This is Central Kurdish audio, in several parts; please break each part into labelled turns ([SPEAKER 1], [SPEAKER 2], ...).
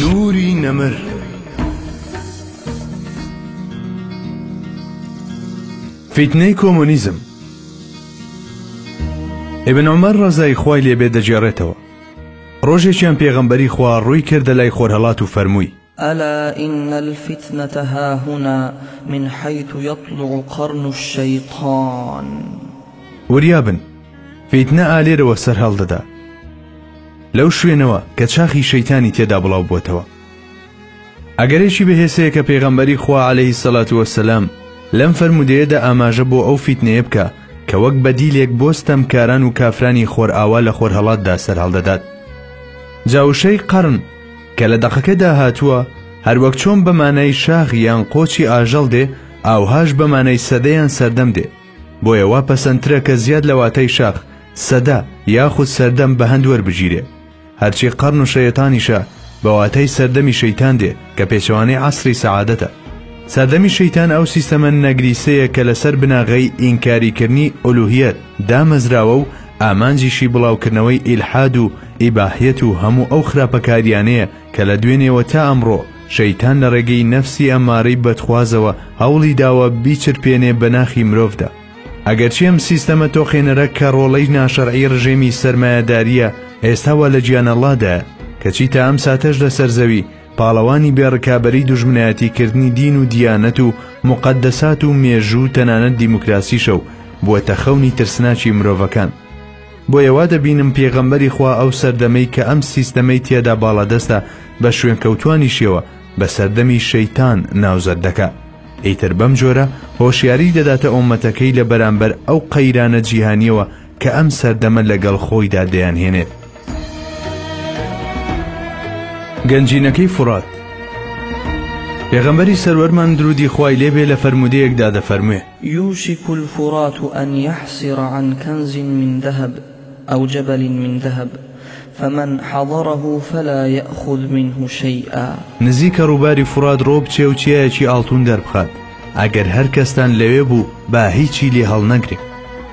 [SPEAKER 1] نوری نەمر فیتنەی کۆمۆنیزم ئبن عمر ڕزای خوای لێبێ دەگێڕێتەوە ڕۆژێکیان پێغەمبەری خوا ڕووی کردە لای خۆرهڵات و فەرمووی
[SPEAKER 2] الا ان الفتنە هاهنا من حیث یطلع قرن الشیطان.
[SPEAKER 1] وریا بن، فیتنە ئا لێرەوە سەرهەڵدەدا، لەو شوێنەوە کە چاخی شەیتانی تێدا بڵاو بووەتەوە. ئەگەرێکی بەهێسەیە کە پێغەمبەری خوا عەلەیهی الصلوة والسلام لەم فەرموودەیەدا ئاماژە بۆ ئەو فیتنەیە بکا کە وەک بەدیلێک بۆ ستەمکاران و کافرانی خۆرئاوا لە خۆرهەڵاتدا سەرهەڵدەدات. جا وشەی قرن، کە لە دەقەکەدا هاتووە، هەروەک چۆن بە مانای شاخ یان قۆچی ئاژەڵ دێ، ئاوهاش بە مانای سەدە یان سەردەم دێ. بۆیە وا پەسەندترە کە زیاد لە واتای شاخ، سەدە، یاخود سەردەم بە هەند وەربگیرێ. هەرچی قەڕن و شەیەتانیشە، بە واتای سەردەمی شەیتان دێ، کە پێچەوانەی عەسری سەعادەتە. سەردەمی شەیتان ئەو سیستەمە نەگریسەیە کە لەسەر بناغەی، ئینکاریکرنی ئولوهیەت، دامەزراوە و ئامانجیشی بڵاوکردنەوەی ئیلحاد و ئیباحیەت و هەموو ئەو خراپەکاریانەیە کە لە دوێنێوە تا ئەمڕۆ شەیتان لە ڕێگەی نەفسی ئەمارەی بەدخوازەوە هەوڵی داوە بیچرپێنێ بە ناخی مرۆڤدا. ئەگەرچی ئەم سیستەمە تۆقێنەرە کە ڕۆڵەی ناشەرعی ڕژێمی سەرمایەدارییە ئێستا وا لە گیانەڵادایە، کەچی تا ئەم ساتەش لەسەر زەوی پاڵەوانی بێ ڕکابەری دوژمنایەتی کردنی دین و دیانەت و موقەدەسات و مێژوو و تەنانەت دیموکراسیشە و بووەتە خەونی ترسناکی مرۆڤەکان. بۆیە وا دەبینم پێغەمبەری خوا ئەو سەردەمەی کە ئەم سیستەمەی تیادا باڵادەستە بە شوێنکەوتوانیشیەوە بە سەردەمی شەیتان ناوزەد دەکا ئیتر بەم جۆرە هۆشیاری دەداتە ئۆمەتەکەی لە بەرامبەر ئەو قەیرانە جیهانیەوە کە ئەم سەردەمە لەگەڵ خۆیدا دەیان هێنێت. گەنجینەکەی فورات پێغەمبەری سەروەرمان درودی خوای لێ بێ لە فەرموودەیەکدا دەفەرموێ،
[SPEAKER 2] یوشک الفرات ان یحصر عن کنز من ذهب او جبل من ذهب فمن حضره فلا یاخذ منه شیئا.
[SPEAKER 1] نزیکە ڕووباری فورات ڕۆبچێ و چیایەکی ئاڵتوون دەربخات، ئەگەر هەر کەستان لەوێ بوو با هیچی لێ هەڵنەگرێ.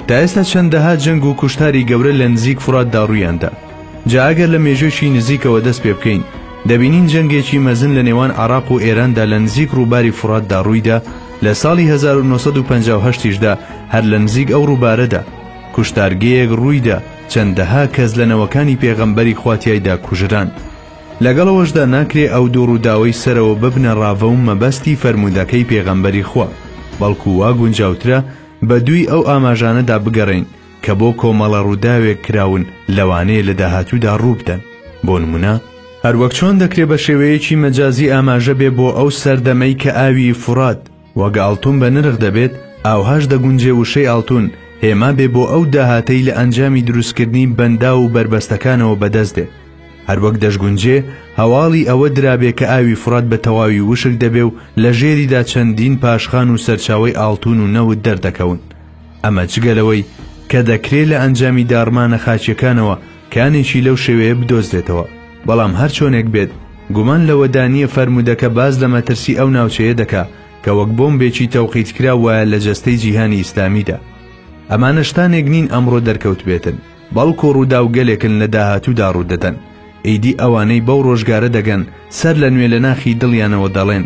[SPEAKER 1] تا ئێستا چەندەها جەنگ و کوشتاری گەورە لە نزیک فوراتدا ڕوویان دا. جا ئەگەر لە مێژوویەکی نزیکەوە دەست پێ بکەین، دەبینین جەنگێکی مەزن لە نێوان عێراق و ئێراندا لە نزیک ڕووباری فوراتدا ڕوویدا، لە ساڵی هەزار و نۆ سەد و پەنجا و هەشت یشدا هەر لە نزیک ئەو ڕووبارەدا کوشتارگەیەک ڕوویدا چەندەها کەس لە نەوەکانی پێغەمبەری خوا تیایدا کوژران لەگەڵ ئەوەشدا ناکرێ ئەو دوو ڕووداوەی سەرەوە ببنە ڕاڤە و مەبەستی فەرموودەکەی پێغەمبەری خوا بەڵکو وا گونجاوترە بەدووی ئەو ئاماژانەدا بگەڕێین کە بۆ کۆمەڵە ڕووداوێک کراون لەوانەیە لە داهاتوودا ڕووبدەن بۆ نمونە هەروەک چۆن دەکرێ بە شێوەیەکی مەجازی ئاماژە بێ بۆ ئەو سەردەمەی کە ئاوی فوڕات وەک ئاڵتون بە نرخ دەبێت ئاوهاش دەگونجێ وشەی ئاڵتون هێما بێ بۆ ئەو داهاتەی لە ئەنجامی دروستکردنی بەنداو و بەربەستەکانەوە بەدەست دێ هەروەک دەشگونجێ هەواڵی ئەوە درابێ کە ئاوی فوڕات بە تەواوی وشک دەبێ و لە ژێریدا چەندین پاشخان و سەرچاوەی ئاڵتون و نەوت دەردەکەون ئەمە جگە لەوەی کە دەکرێ لە ئەنجامی داڕمانە خاکیەکانەوە کانێکی لەو شێوەیە بدۆزرێتەوە بەڵام هەر چۆنێک بێت گومان لەوەدا نییە فەرموودەکە باس لە مەترسی ئەو ناوچەیە دەکا کە وەک بۆمبێکی تەوقیتکراو وایە لە جەستەی جیهانی ئیسلامیدا ئەمانە شتانێک نین ئەمڕۆ دەرکەوتبێتن بەڵکو ڕووداوگەلێکن لە داهاتوودا ڕوودەدەن، ئیدی ئەوانەی بەو ڕۆژگارە دەگەن سەر لە نوێ لە ناخی دڵیانەوە دەڵێن،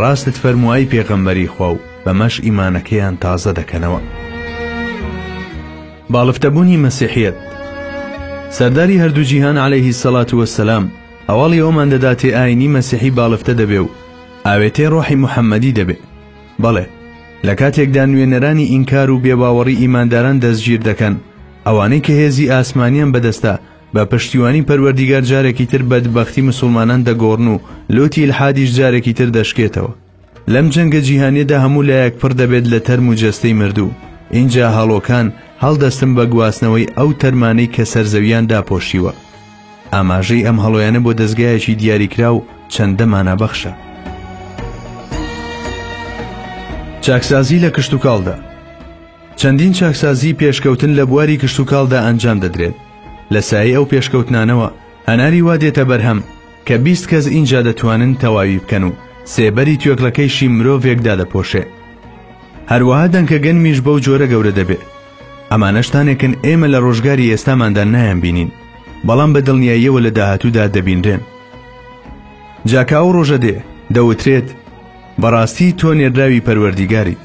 [SPEAKER 1] ڕاستت فەرموو ئەی پێغەمبەری خوا و بەمەش ئیمانەکەیان تازە دەکەنەوە. باڵفتەبوونی مەسیحیەت سەرداری هەردوو جیهان عەلەیه الصلوة والسلام هەواڵی ئەومان دەداتێ ئاینی مەسیحی باڵفتە دەبێ و ئاوێتەی ڕۆحی محەمەدی دەبێ، بەڵێ، لە کاتێکدا نوێنەرانی ئینکار و بێباوەڕی ئیمانداران دەستگیر دەکەن، ئەوانەی کە هێزی ئاسمانیان بەدەستە بە پشتیوانی پەروەردیگار جارێکی تر بەدبەختی مسوڵمانان دەگۆڕن و لوتی الحادیش جارێکی تر دەشکێتەوە. لەم جەنگە جیهانیەدا هەموو لایەک پڕ دەبێت لە تەرم و جەستەی مردوو، ئینجا هەڵۆکان هەڵدەستن بە گواستنەوەی ئەو تەرمانەی کە سەر زەوییان داپۆشیوە. ئاماژەی ئەم هەڵۆیانە بۆ دەزگایەکی دیاریکراو چەندە مانابەخشە. چاکسازی لە کشتوکاڵدا چەندین چاکسازی پێشکەوتن لە بواری کشتوکاڵدا ئەنجام دەدرێت لە سایەی ئەو پێشکەوتنانەوە هەناری وا دێتە بەرهەم کە بیست کەس ئینجا دەتوانن تەواوی بکەن و سێبەری توێکڵەکەیشی مرۆڤێک دادەپۆشێ هەروەها دەنکە گەنمیش بەو جۆرە گەورە دەبێ ئەمانە شتانێکن ئێمە لە ڕۆژگاری ئێستاماندا نایان بینین بەڵام بە دڵنیاییەوە لە داهاتوودا دەبینرێن جاکە ئەو ڕۆژە دێ دەوترێت بەڕاستی تۆ نێدراوی پەروەردیگاریت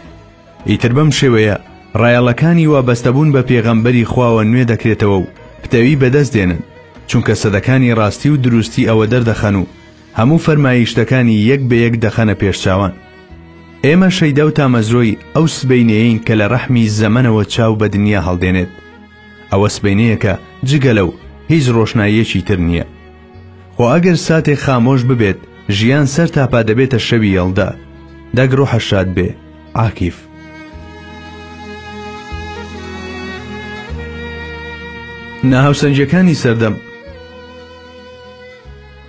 [SPEAKER 1] ئیتر بەم شێوەیە ڕایەڵەکانی وابەستەبوون بە پێغەمبەری خواوە نوێ دەکرێتەوە و پتەوی بەدەست دێنن چونکە سەدەکانی ڕاستی و دروستی ئەوە دەردەخەن و هەموو فەرماییشتەکانی یەک بە یەک دەخەنە پێش چاوان. ئێمە شەیدا و تامەزرۆی ئەو سبەینێیەین کە لە ڕەحمی زەمەنەوە چاو بە دنیا هەڵدێنێت. ئەوە سبەینێیەکە جگە لەو، هیچ ڕۆشناییەکی تر نییە. خۆ ئەگەر ساتێک خامۆش ببێت، ژیان سەر تاپا دەبێتە شەوی یەڵدا. دەک ڕۆحت شاد بێ، عاکیف. ناهاوسەنگییەکانی سەردەم.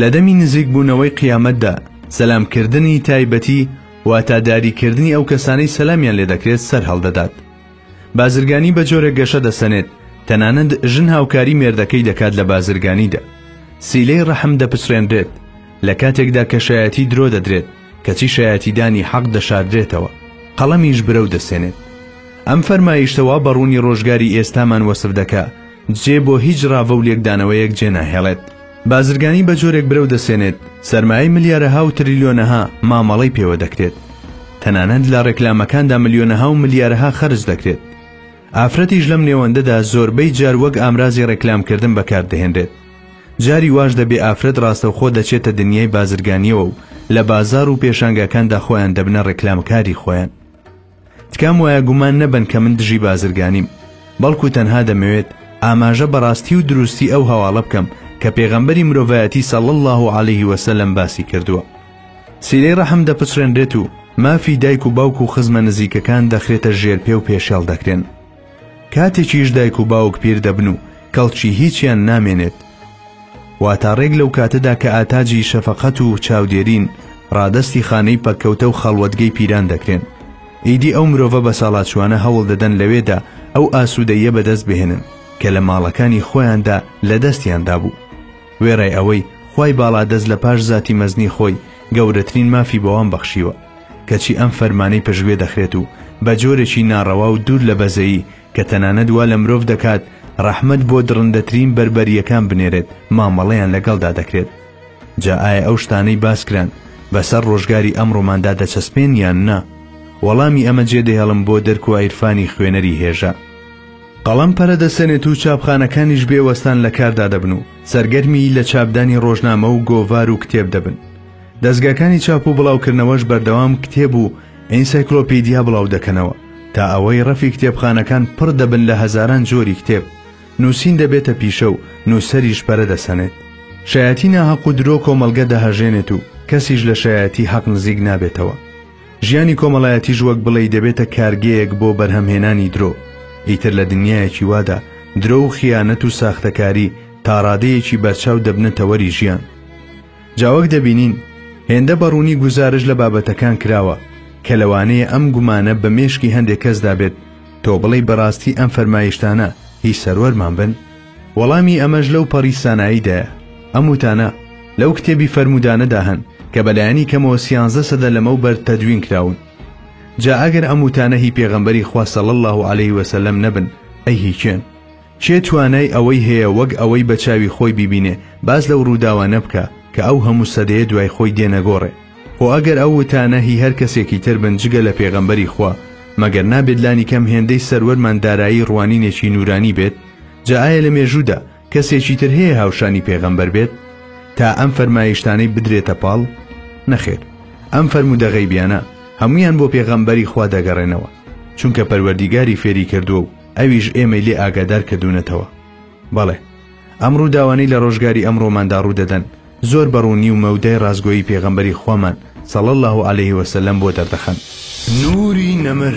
[SPEAKER 2] لە
[SPEAKER 1] دەمی نزیک بوونەوەی قیامەتدا سەلام کردنی تایبەتی واتا داری کردنی ئەو کەسانەی سەلامیان لێ دەکرێت سەر هەڵدەدات بازرگانی بە جۆرێک گەشە دەسەنێت تەنانەت ژن هاوکاری مێردەکەی دەکات لە بازرگانیدا سیلەی ڕەحم دەپچڕێنرێت لە کاتێکدا کە شایەتی درۆ دەدرێت کەچی شایەتیدانی حەق دەشاردرێتەوە قەڵەمیش برەو دەسێنێت ئەم فەرمایشتەوە بەڕوونی ڕۆژگاری ئێستامان وەسف دەکا جێ بۆ هیچ ڕاڤە و لێکدانەوەیەک جێ ناهێڵێت بازرگانی بە جۆرێک برەو دەسێنێت سەرمایەی ملیارەها و تریلیۆنەها مامەڵەی پێوە دەکرێت تەنانەت لە ڕێکلامەکاندا ملیۆنەها و ملیارەها خەرج دەکرێت ئافرەتیش لەم نێوەندەدا زۆربەی جار وەک ئامرازی ڕێکلامکردن بەکاردەهێنرێت جاری واش دەبێ ئافرەت ڕاستەوخۆ دەچێتە دنیای بازرگانیەوە و لە بازار و پێشانگاکاندا خۆیان دەبنە ڕێکلامکاری خۆیان تکام وایە گومان نەبەن کە من دژی بازرگانیم بەڵکو تەنها دەمەوێت ئاماژە بەڕاستی و دروستی ئەو هەواڵە بکەم کە پێغەمبەری مرۆڤایەتی سەڵ الله و عليه وسلم باسی کردووە سیرەی ڕەحم دەپچڕێنرێت و مافی دایک و باوک و خزمە نزیکەکان دەخرێتە ژێر پێ و پێشێڵ دەکرێن کاتێکیش دایک و باوک پیر دەبن و کەڵکی هیچیان نامێنێت واتا ڕێک لەو کاتەدا کە ئاتاجی شەفەقەت و چاودێرین ڕادەستی خانەی پەککەوتە و خەڵوەتگەی پیران دەکرێن ئیدی ئەو مرۆڤە بەساڵاچوانە هەوڵ دەدەن لەوێدا ئەو ئاسوودەیە بەدەست بهێنن کە لە ماڵەکانی خۆیاندا لە دەستیان دابوو وێڕای ئەوەی خوای باڵا دەست لە پاش زاتی مەزنی خۆی گەورەترین مافی بەوان بەخشیوە کەچی ئەم فەرمانەی پشتگوێ دەخرێت و بە جۆرێکی ناڕەوا و دوور لە بەزەیی کە تەنانەت وا لە مرۆڤ دەکات ڕەحمەت بۆ دڕندەترین بەربەرییەکان بنێرێت مامەڵەیان لەگەڵدا دەکرێت. جا ئایا ئەو شتانەی باس کران بەسەر ڕۆژگاری ئەمڕۆماندا دەچەسپێن یان نا؟ وەڵامی ئەمە جێدەهێڵم بۆ دەرک و عیرفانی خوێنەری هێژا. قەڵەم پەرە دەسەنێت و چاپخانەکانیش بێ وەستان لە کاردا دەبن و سەرگەرمی لە چاپدانی ڕۆژنامە و گۆڤار و کتێب دەبن. دەزگاکانی چاپ و بڵاوکردنەوەش بەردەوام کتێب و ئینسایکلۆپیدیا بڵاو دەکەنەوە، تا ئەوەی ڕەفی کتێبخانەکان پڕ دەبن لە هەزاران جۆری کتێب، نووسین دەبێتە پیشە و نووسەریش پەرە دەسەنێت. شایەتی ناهەق و درۆ کۆمەڵگە دەهەژێنێت و کەسیش لە شایەتی حەق نزیک نابێتەوە. ژیانی کۆمەڵایەتیش وەک بڵێی دەبێتە کارگەیەک بۆ بەرهەمهێنانی درۆ. ئیتر لە دنیایەکی وادا، درۆ و خیانەت و ساختەکاری تاڕادەیەکی بەرچاو دەبنە تەوەری ژیان. جا وەک دەبینین هێندە بە ڕوونی گوزارش لە بابەتەکان کراوە کە لەوانەیە ئەم گومانە بە مێشکی هەندێک کەسدا بێت تۆ بڵێی بەڕاستی ئەم فەرمایشتانە هی سەروەرمان بن؟ وەڵامی ئەمەش لەو پەڕی ساناییدایە، ئەم وتانە لەو کتێبی فەرموودانەدا هەن کە بە لایەنی کەمەوە سیانزە سەدە لەمەوبەر تەدوین کراون. جا ئەگەر ئەم وتانە هی پێغەمبەری خوا صلی اللە علیه و سلم نەبن ئەی هی کێن؟ کێ توانای ئەوەی هەیە وەک ئەوەی بە چاوی خۆی بیبینێ باس لەو ڕووداوانە بکا کە ئەو هەموو سەدەیە دوای خۆی دێنە گۆڕێ؟ خۆ ئەگەر ئەو وتانە هی هەر کەسێکی تر بن جگە لە پێغەمبەری خوا، مەگەر نابێت لانیکەم هێندەی سەروەرمان دارایی ڕوانینێکی نوورانی بێت؟ جا ئایا لە مێژوودا کەسێکی تر هەیە هاوشانی پێغەمبەر بێت تا ئەم فەرمایشتانەی بدرێتە پاڵ؟ نەخێر، ئەم فەرموودە غەیبیانە هەموویان بۆ پێغەمبەری خوا دەگەڕێنەوە، چونکە پەروەردیگاری فێری کردووە و ئەویش ئێمەی لێ ئاگادار کردوونەتەوە. بەڵێ، ئەم ڕووداوانەی لە ڕۆژگاری ئەمڕۆماندا ڕوو دەدەن، زۆر بە ڕوونی و مەودای ڕاستگۆیی پێغەمبەری خوامان، صلی اللە علیه و سلم، بۆ دەردەخەن. نوری نەمر.